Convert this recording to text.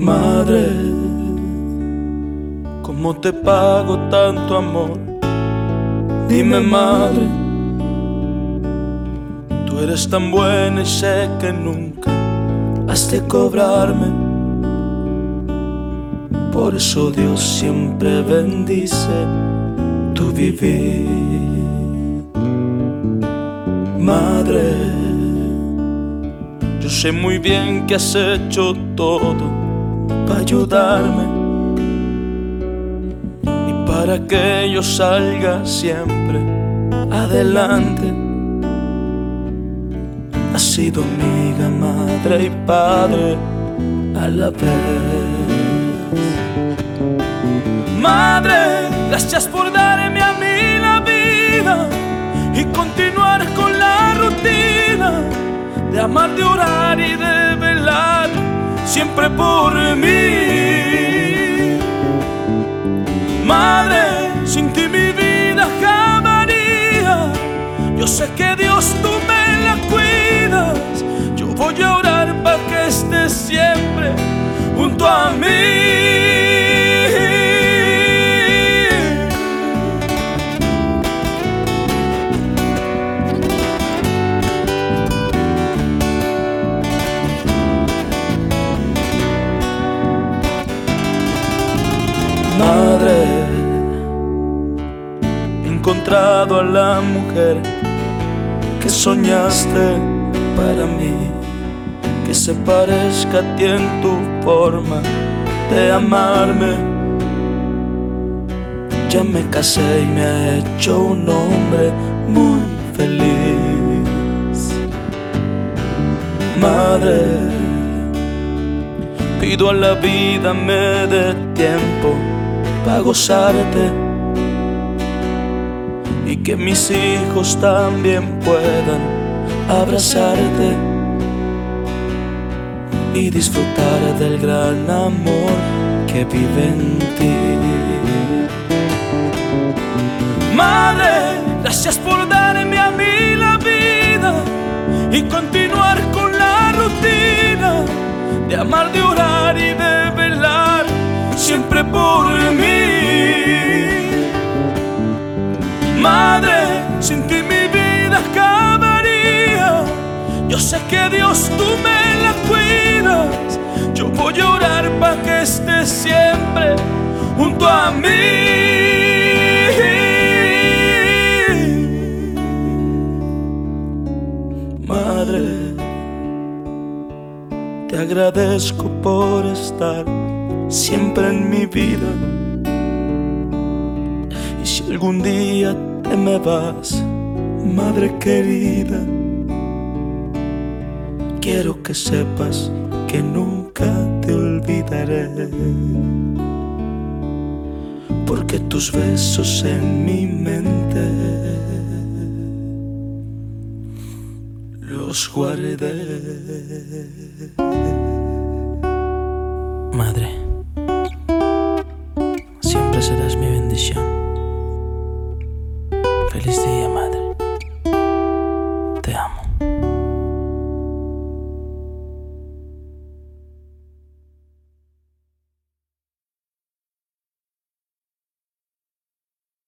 Madre, ¿cómo te pago tanto amor? Dime, madre, tú eres tan buena y sé que nunca has de cobrarme. Por eso Dios siempre bendice tu vivir. Madre, yo sé muy bien que has hecho todo para ayudarme y para que yo salga siempre adelante. Ha sido amiga, madre y padre a la vez. Madre, gracias por darme a mí la vida y continuar con la rutina de amar, de orar y de velar siempre por mí. Madre, sin ti mi vida acabaría. Yo sé que Dios tú me la cuidas. Yo voy a orar para que estés siempre junto a mí. Madre, encontrado a la mujer que soñaste para mí, que se parezca a ti en tu forma de amarme. Ya me casé y me ha hecho un hombre muy feliz. Madre, pido a la vida me dé tiempo para gozarte y que mis hijos también puedan abrazarte y disfrutar del gran amor que vive en ti. Madre, gracias por darme a mí la vida y continuar con la rutina de amar, de velar siempre por mí. Madre, sin ti mi vida acabaría. Yo sé que Dios tú me la cuidas. Yo voy a orar para que estés siempre junto a mí. Madre, te agradezco por estar siempre en mi vida. Y si algún día te me vas, madre querida, quiero que sepas que nunca te olvidaré. Porque tus besos en mi mente los guardé. Madre.